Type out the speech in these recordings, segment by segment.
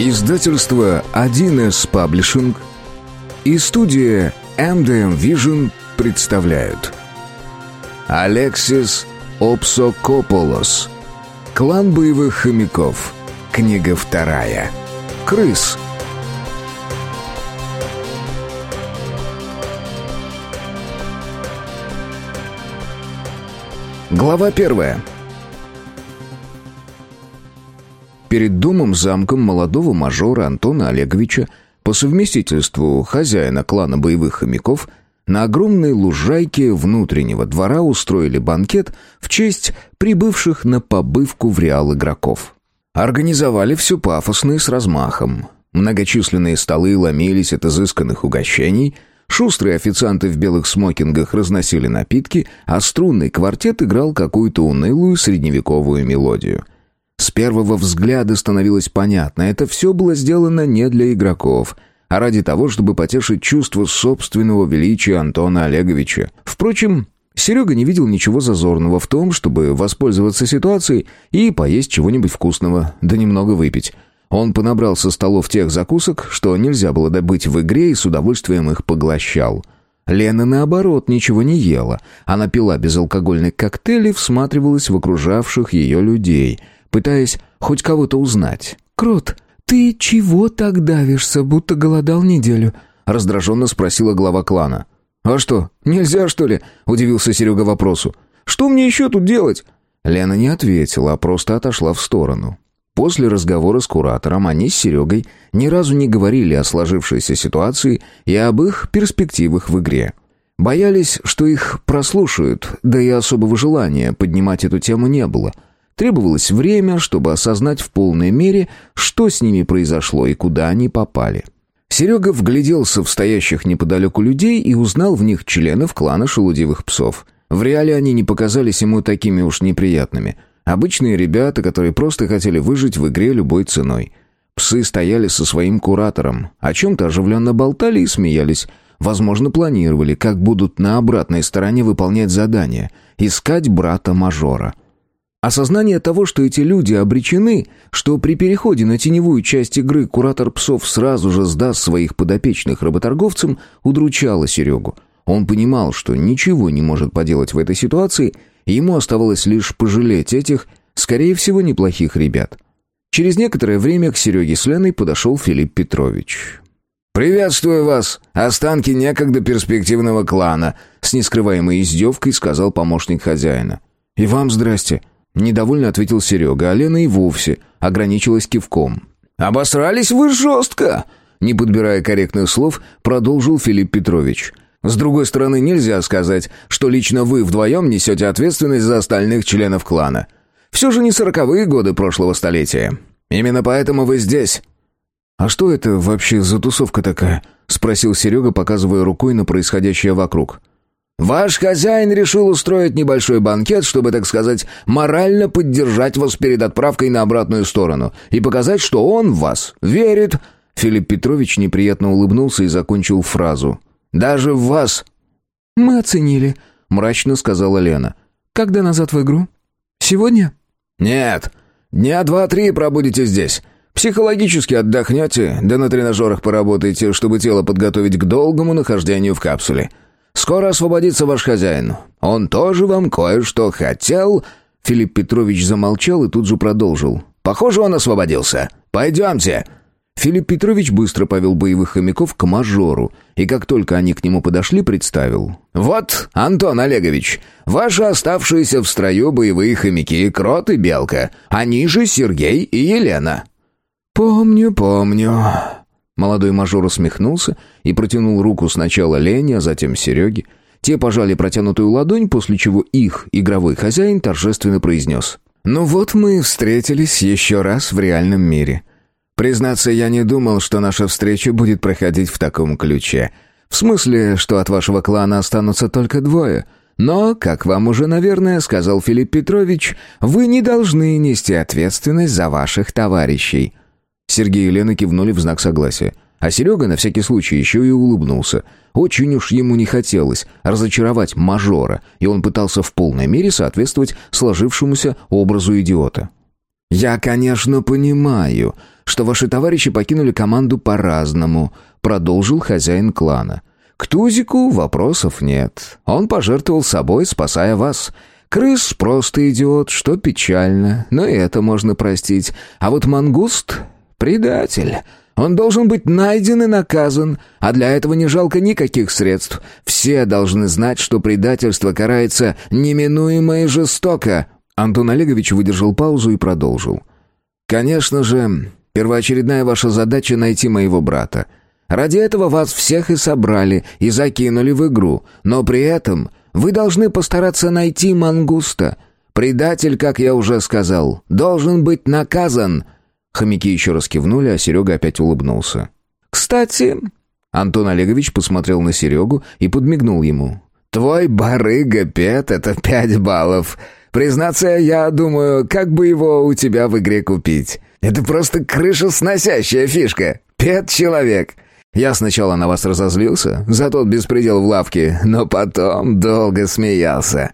Издательство 1С Паблишинг и студия MDM Vision представляют. Алексис Опсокополос. Клан боевых хомяков Книга вторая. Крыс Глава первая Перед домом-замком молодого мажора Антона Олеговича, по совместительству хозяина клана боевых хомяков, на огромной лужайке внутреннего двора устроили банкет в честь прибывших на побывку в Реал игроков. Организовали все пафосно и с размахом. Многочисленные столы ломились от изысканных угощений, шустрые официанты в белых смокингах разносили напитки, а струнный квартет играл какую-то унылую средневековую мелодию — с первого взгляда становилось понятно, это все было сделано не для игроков, а ради того, чтобы потешить чувство собственного величия Антона Олеговича. Впрочем, Серега не видел ничего зазорного в том, чтобы воспользоваться ситуацией и поесть чего-нибудь вкусного, да немного выпить. Он понабрал со столов тех закусок, что нельзя было добыть в игре, и с удовольствием их поглощал. Лена, наоборот, ничего не ела. Она пила безалкогольный коктейль и всматривалась в окружавших ее людей — пытаясь хоть кого-то узнать. «Крот, ты чего так давишься, будто голодал неделю?» раздраженно спросила глава клана. «А что, нельзя, что ли?» — удивился Серега вопросу. «Что мне еще тут делать?» Лена не ответила, а просто отошла в сторону. После разговора с куратором они с Серегой ни разу не говорили о сложившейся ситуации и об их перспективах в игре. Боялись, что их прослушают, да и особого желания поднимать эту тему не было — Требовалось время, чтобы осознать в полной мере, что с ними произошло и куда они попали. Серега вгляделся в стоящих неподалеку людей и узнал в них членов клана шелудивых псов. В реале они не показались ему такими уж неприятными. Обычные ребята, которые просто хотели выжить в игре любой ценой. Псы стояли со своим куратором, о чем-то оживленно болтали и смеялись. Возможно, планировали, как будут на обратной стороне выполнять задание — искать брата-мажора — Осознание того, что эти люди обречены, что при переходе на теневую часть игры куратор псов сразу же сдаст своих подопечных работорговцам, удручало Серегу. Он понимал, что ничего не может поделать в этой ситуации, и ему оставалось лишь пожалеть этих, скорее всего, неплохих ребят. Через некоторое время к Сереге с Леной подошел Филипп Петрович. «Приветствую вас, останки некогда перспективного клана», с нескрываемой издевкой сказал помощник хозяина. «И вам здрасте», Недовольно ответил Серега, а Лена и вовсе ограничилась кивком. «Обосрались вы жестко!» Не подбирая корректных слов, продолжил Филипп Петрович. «С другой стороны, нельзя сказать, что лично вы вдвоем несете ответственность за остальных членов клана. Все же не сороковые годы прошлого столетия. Именно поэтому вы здесь». «А что это вообще за тусовка такая?» — спросил Серега, показывая рукой на происходящее вокруг. Ваш хозяин решил устроить небольшой банкет, чтобы, так сказать, морально поддержать вас перед отправкой на обратную сторону и показать, что он в вас верит». Филипп Петрович неприятно улыбнулся и закончил фразу. «Даже в вас». «Мы оценили», — мрачно сказала Лена. «Когда назад в игру? Сегодня?» «Нет. Дня два-три пробудете здесь. Психологически отдохнете, да на тренажерах поработаете, чтобы тело подготовить к долгому нахождению в капсуле». Скоро освободится ваш хозяин. Он тоже вам кое-что хотел...» Филипп Петрович замолчал и тут же продолжил. «Похоже, он освободился. Пойдемте». Филипп Петрович быстро повел боевых хомяков к мажору, и как только они к нему подошли, представил. «Вот, Антон Олегович, ваши оставшиеся в строю боевые хомяки Крот и Белка, они же Сергей и Елена». «Помню, помню», Молодой мажор усмехнулся и протянул руку сначала Лене, а затем Сереге. Те пожали протянутую ладонь, после чего их игровой хозяин торжественно произнес. «Ну вот мы встретились еще раз в реальном мире. Признаться, я не думал, что наша встреча будет проходить в таком ключе. В смысле, что от вашего клана останутся только двое». Но, как вам уже, наверное, сказал Филипп Петрович, вы не должны нести ответственность за ваших товарищей. Сергей и Лена кивнули в знак согласия. А Серега на всякий случай еще и улыбнулся. Очень уж ему не хотелось разочаровать мажора, и он пытался в полной мере соответствовать сложившемуся образу идиота. «Я, конечно, понимаю, что ваши товарищи покинули команду по-разному», — продолжил хозяин клана. «К Тузику вопросов нет. Он пожертвовал собой, спасая вас. Крыс просто идиот, что печально, но и это можно простить. А вот мангуст — предатель». Он должен быть найден и наказан, а для этого не жалко никаких средств. Все должны знать, что предательство карается неминуемо и жестоко». Антон Олегович выдержал паузу и продолжил. «Конечно же, первоочередная ваша задача — найти моего брата. Ради этого вас всех и собрали, и закинули в игру. Но при этом вы должны постараться найти мангуста. Предатель, как я уже сказал, должен быть наказан». Хомяки еще раз кивнули, а Серега опять улыбнулся. «Кстати...» Антон Олегович посмотрел на Серегу и подмигнул ему. «Твой барыга Пет — это пять баллов. Признаться, я думаю, как бы его у тебя в игре купить. Это просто крышесносящая фишка. Пет-человек. Я сначала на вас разозлился за тот беспредел в лавке, но потом долго смеялся.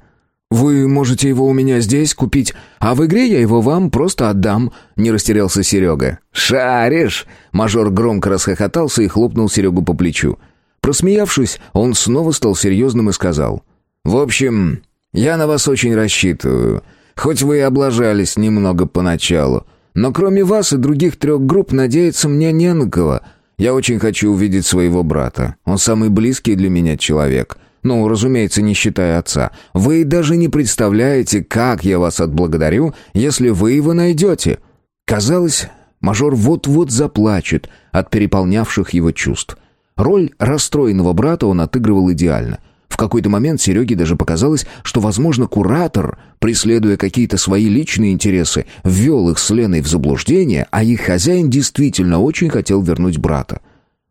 «Вы можете его у меня здесь купить, а в игре я его вам просто отдам», — не растерялся Серега. «Шаришь!» — мажор громко расхохотался и хлопнул Серегу по плечу. Просмеявшись, он снова стал серьезным и сказал. «В общем, я на вас очень рассчитываю. Хоть вы и облажались немного поначалу. Но кроме вас и других трех групп надеяться мне не на кого. Я очень хочу увидеть своего брата. Он самый близкий для меня человек. Ну, разумеется, не считая отца. Вы даже не представляете, как я вас отблагодарю, если вы его найдете». Казалось, мажор вот-вот заплачет от переполнявших его чувств. Роль расстроенного брата он отыгрывал идеально. В какой-то момент Сереге даже показалось, что, возможно, куратор, преследуя какие-то свои личные интересы, ввел их с Леной в заблуждение, а их хозяин действительно очень хотел вернуть брата.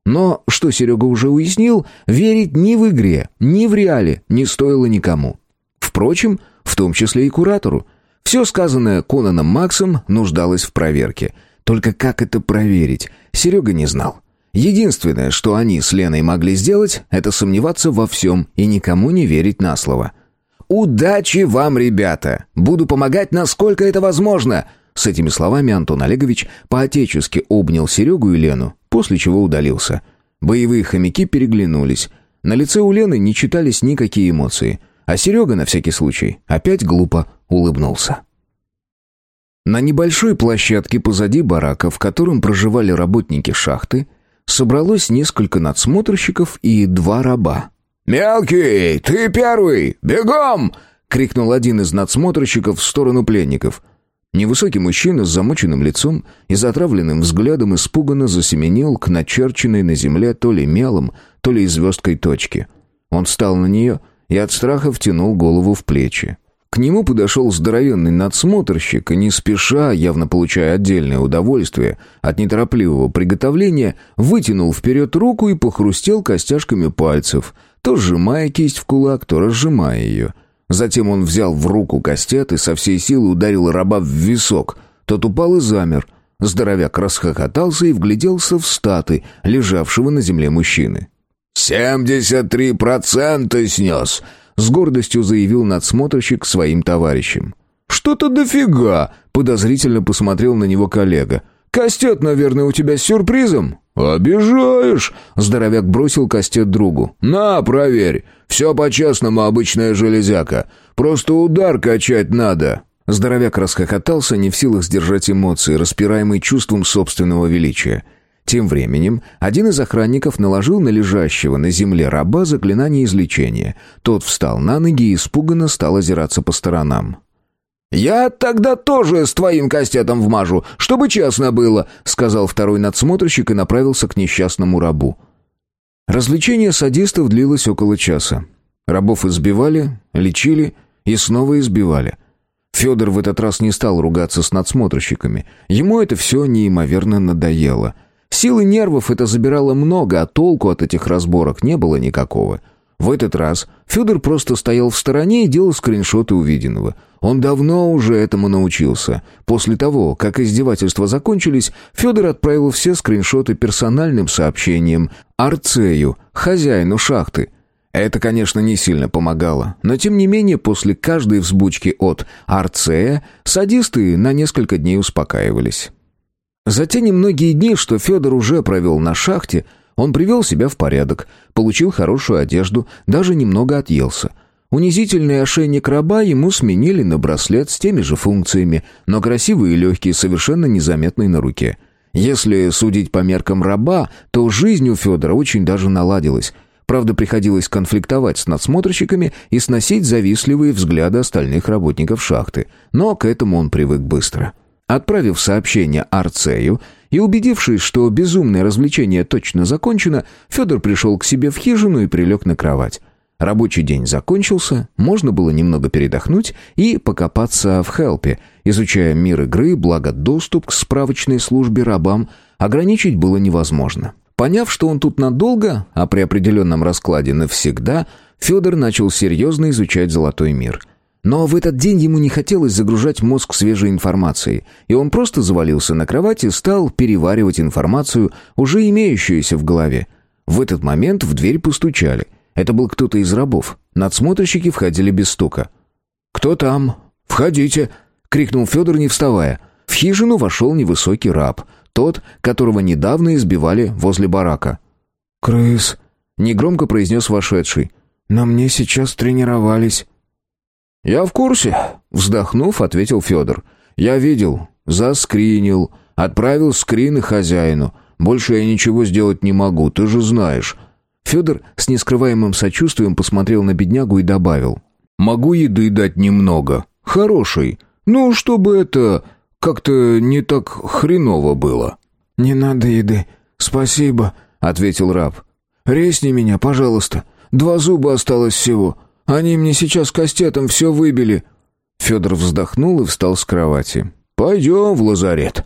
Но, что Серега уже уяснил, верить ни в игре, ни в реале не стоило никому. Впрочем, в том числе и куратору. Все сказанное Конаном Максом нуждалось в проверке. Только как это проверить, Серега не знал. Единственное, что они с Леной могли сделать, это сомневаться во всем и никому не верить на слово. «Удачи вам, ребята! Буду помогать, насколько это возможно!» С этими словами Антон Олегович по-отечески обнял Серегу и Лену, после чего удалился. Боевые хомяки переглянулись. На лице у Лены не читались никакие эмоции, а Серега, на всякий случай, опять глупо улыбнулся. На небольшой площадке позади барака, в котором проживали работники шахты, собралось несколько надсмотрщиков и два раба. «Мелкий, ты первый! Бегом!» — крикнул один из надсмотрщиков в сторону пленников — Невысокий мужчина с замученным лицом и затравленным взглядом испуганно засеменил к начерченной на земле то ли мелом, то ли звездкой точке. Он встал на нее и от страха втянул голову в плечи. К нему подошел здоровенный надсмотрщик и, не спеша, явно получая отдельное удовольствие от неторопливого приготовления, вытянул вперед руку и похрустел костяшками пальцев, то сжимая кисть в кулак, то разжимая ее — Затем он взял в руку кастет и со всей силы ударил раба в висок. Тот упал и замер. Здоровяк расхохотался и вгляделся в статы, лежавшего на земле мужчины. «Семьдесят три процента снес!» — с гордостью заявил надсмотрщик своим товарищам. «Что-то дофига!» — подозрительно посмотрел на него коллега. «Кастет, наверное, у тебя с сюрпризом?» «Обижаешь!» — здоровяк бросил кастет другу. «На, проверь. Все по-честному, обычная железяка. Просто удар качать надо». Здоровяк расхохотался, не в силах сдержать эмоции, распираемый чувством собственного величия. Тем временем один из охранников наложил на лежащего на земле раба заклинание излечения. Тот встал на ноги и испуганно стал озираться по сторонам. «Я тогда тоже с твоим кастетом вмажу, чтобы честно было», — сказал второй надсмотрщик и направился к несчастному рабу. Развлечение садистов длилось около часа. Рабов избивали, лечили и снова избивали. Федор в этот раз не стал ругаться с надсмотрщиками. Ему это все неимоверно надоело. Силы нервов это забирало много, а толку от этих разборок не было никакого. — в этот раз Федор просто стоял в стороне и делал скриншоты увиденного. Он давно уже этому научился. После того, как издевательства закончились, Федор отправил все скриншоты персональным сообщением Арцею, хозяину шахты. Это, конечно, не сильно помогало, но тем не менее после каждой взбучки от Арцея садисты на несколько дней успокаивались. За те немногие дни, что Федор уже провел на шахте, он привел себя в порядок, получил хорошую одежду, даже немного отъелся. Унизительный ошейник раба ему сменили на браслет с теми же функциями, но красивый и легкий, совершенно незаметный на руке. Если судить по меркам раба, то жизнь у Федора очень даже наладилась. Правда, приходилось конфликтовать с надсмотрщиками и сносить завистливые взгляды остальных работников шахты. Но к этому он привык быстро. Отправив сообщение Арцею и убедившись, что безумное развлечение точно закончено, Федор пришел к себе в хижину и прилег на кровать. Рабочий день закончился, можно было немного передохнуть и покопаться в хелпе, изучая мир игры, благо доступ к справочной службе рабам ограничить было невозможно. Поняв, что он тут надолго, а при определенном раскладе навсегда, Федор начал серьезно изучать золотой мир – но в этот день ему не хотелось загружать мозг свежей информацией, и он просто завалился на кровать и стал переваривать информацию, уже имеющуюся в голове. В этот момент в дверь постучали. Это был кто-то из рабов. Надсмотрщики входили без стука. «Кто там? Входите!» — крикнул Федор, не вставая. В хижину вошел невысокий раб, тот, которого недавно избивали возле барака. «Крыс», — негромко произнес вошедший. «На мне сейчас тренировались». «Я в курсе», — вздохнув, ответил Федор. «Я видел, заскринил, отправил скрины хозяину. Больше я ничего сделать не могу, ты же знаешь». Федор с нескрываемым сочувствием посмотрел на беднягу и добавил. «Могу еды дать немного. Хорошей. Ну, чтобы это как-то не так хреново было». «Не надо еды. Спасибо», — ответил раб. «Резни меня, пожалуйста. Два зуба осталось всего. Они мне сейчас кастетом все выбили». Федор вздохнул и встал с кровати. «Пойдем в лазарет».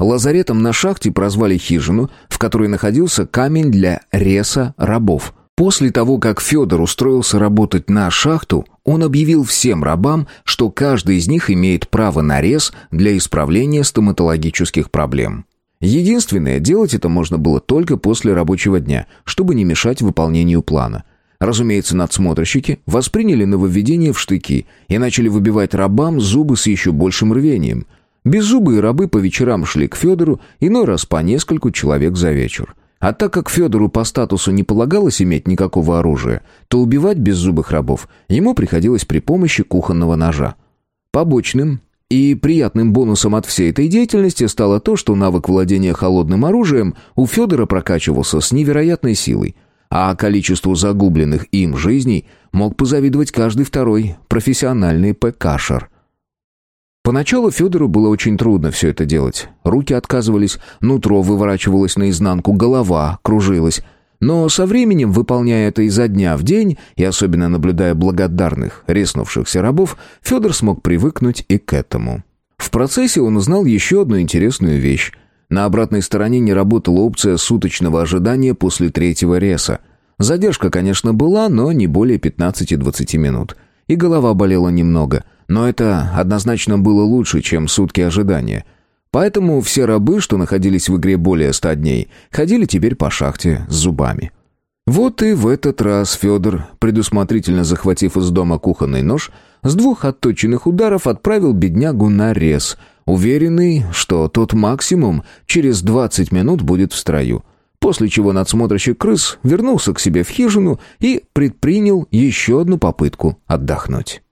Лазаретом на шахте прозвали хижину, в которой находился камень для реса рабов. После того, как Федор устроился работать на шахту, он объявил всем рабам, что каждый из них имеет право на рез для исправления стоматологических проблем. Единственное, делать это можно было только после рабочего дня, чтобы не мешать выполнению плана – Разумеется, надсмотрщики восприняли нововведение в штыки и начали выбивать рабам зубы с еще большим рвением. Беззубые рабы по вечерам шли к Федору, иной раз по нескольку человек за вечер. А так как Федору по статусу не полагалось иметь никакого оружия, то убивать беззубых рабов ему приходилось при помощи кухонного ножа. Побочным и приятным бонусом от всей этой деятельности стало то, что навык владения холодным оружием у Федора прокачивался с невероятной силой – а количеству загубленных им жизней мог позавидовать каждый второй профессиональный ПКшер. Поначалу Федору было очень трудно все это делать. Руки отказывались, нутро выворачивалось наизнанку, голова кружилась. Но со временем, выполняя это изо дня в день, и особенно наблюдая благодарных, резнувшихся рабов, Федор смог привыкнуть и к этому. В процессе он узнал еще одну интересную вещь. На обратной стороне не работала опция суточного ожидания после третьего реса. Задержка, конечно, была, но не более 15-20 минут. И голова болела немного, но это однозначно было лучше, чем сутки ожидания. Поэтому все рабы, что находились в игре более 100 дней, ходили теперь по шахте с зубами. Вот и в этот раз Федор, предусмотрительно захватив из дома кухонный нож, с двух отточенных ударов отправил беднягу на рез – уверенный, что тот максимум через 20 минут будет в строю. После чего надсмотрщик крыс вернулся к себе в хижину и предпринял еще одну попытку отдохнуть.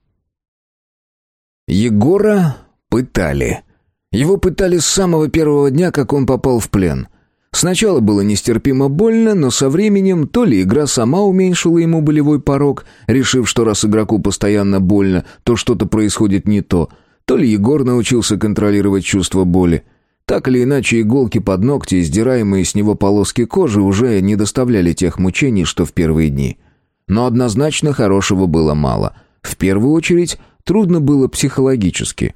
Егора пытали. Его пытали с самого первого дня, как он попал в плен. Сначала было нестерпимо больно, но со временем то ли игра сама уменьшила ему болевой порог, решив, что раз игроку постоянно больно, то что-то происходит не то – то ли Егор научился контролировать чувство боли. Так или иначе, иголки под ногти, сдираемые с него полоски кожи, уже не доставляли тех мучений, что в первые дни. Но однозначно хорошего было мало. В первую очередь, трудно было психологически.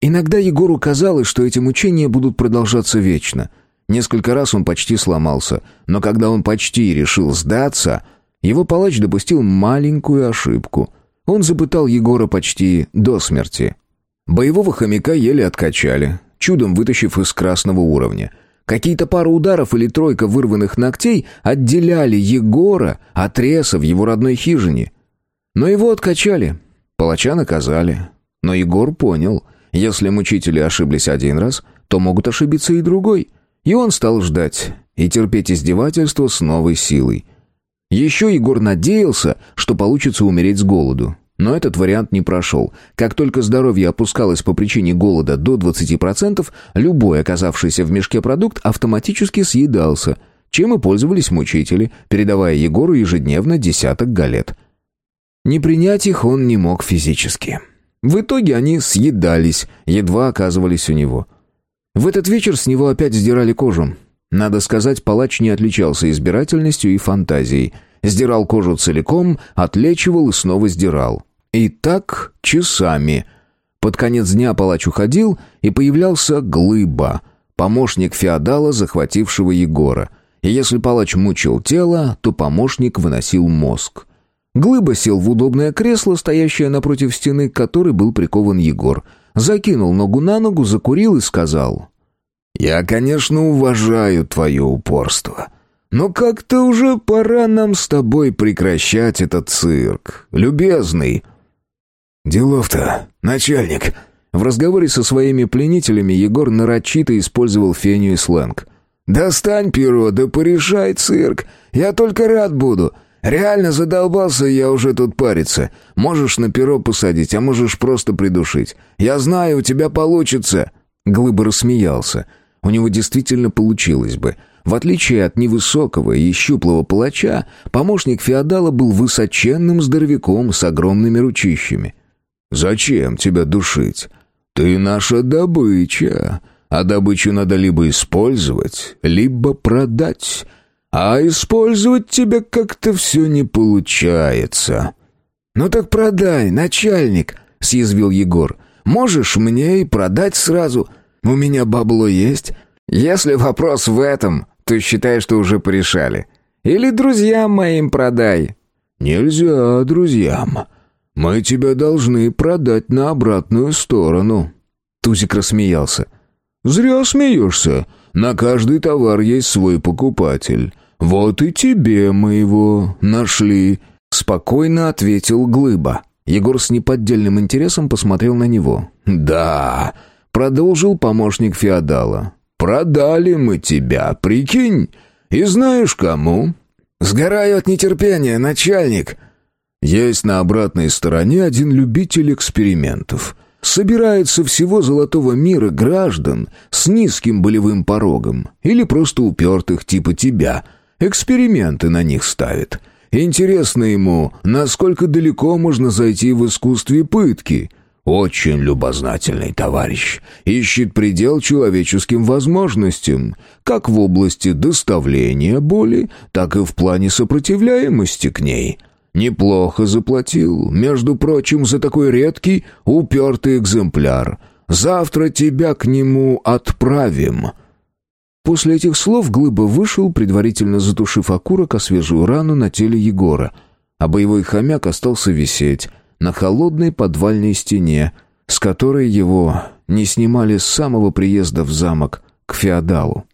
Иногда Егору казалось, что эти мучения будут продолжаться вечно. Несколько раз он почти сломался, но когда он почти решил сдаться, его палач допустил маленькую ошибку. Он запытал Егора почти до смерти. Боевого хомяка еле откачали, чудом вытащив из красного уровня. Какие-то пару ударов или тройка вырванных ногтей отделяли Егора от реса в его родной хижине. Но его откачали, палача наказали. Но Егор понял, Если мучители ошиблись один раз, то могут ошибиться и другой. И он стал ждать и терпеть издевательство с новой силой. Еще Егор надеялся, что получится умереть с голоду. Но этот вариант не прошел. Как только здоровье опускалось по причине голода до 20%, любой оказавшийся в мешке продукт автоматически съедался, чем и пользовались мучители, передавая Егору ежедневно десяток галет. Не принять их он не мог физически. В итоге они съедались, едва оказывались у него. В этот вечер с него опять сдирали кожу. Надо сказать, палач не отличался избирательностью и фантазией. Сдирал кожу целиком, отлечивал и снова сдирал. И так часами. Под конец дня палач уходил, и появлялся Глыба, помощник феодала, захватившего Егора. И если палач мучил тело, то помощник выносил мозг. Глыба сел в удобное кресло, стоящее напротив стены, к которой был прикован Егор. Закинул ногу на ногу, закурил и сказал... «Я, конечно, уважаю твое упорство, но как-то уже пора нам с тобой прекращать этот цирк, любезный». «Делов-то, начальник». В разговоре со своими пленителями Егор нарочито использовал феню и сленг. «Достань перо, да порешай цирк. Я только рад буду. Реально задолбался я уже тут париться. Можешь на перо посадить, а можешь просто придушить. Я знаю, у тебя получится». Глыба рассмеялся. У него действительно получилось бы. В отличие от невысокого и щуплого палача, помощник феодала был высоченным здоровяком с огромными ручищами. «Зачем тебя душить? Ты наша добыча, а добычу надо либо использовать, либо продать». А использовать тебя как-то все не получается». «Ну так продай, начальник», — съязвил Егор. «Можешь мне и продать сразу. У меня бабло есть. Если вопрос в этом, то считай, что уже порешали. Или друзьям моим продай». «Нельзя друзьям. Мы тебя должны продать на обратную сторону». Тузик рассмеялся. «Зря смеешься. На каждый товар есть свой покупатель. Вот и тебе мы его нашли», — спокойно ответил Глыба. Егор с неподдельным интересом посмотрел на него. «Да», — продолжил помощник феодала. «Продали мы тебя, прикинь. И знаешь кому?» «Сгораю от нетерпения, начальник». «Есть на обратной стороне один любитель экспериментов» собирается всего золотого мира граждан с низким болевым порогом или просто упертых типа тебя. Эксперименты на них ставит. Интересно ему, насколько далеко можно зайти в искусстве пытки. Очень любознательный товарищ. Ищет предел человеческим возможностям, как в области доставления боли, так и в плане сопротивляемости к ней. Неплохо заплатил, между прочим, за такой редкий, упертый экземпляр. Завтра тебя к нему отправим». После этих слов Глыба вышел, предварительно затушив окурок о свежую рану на теле Егора, а боевой хомяк остался висеть на холодной подвальной стене, с которой его не снимали с самого приезда в замок к феодалу.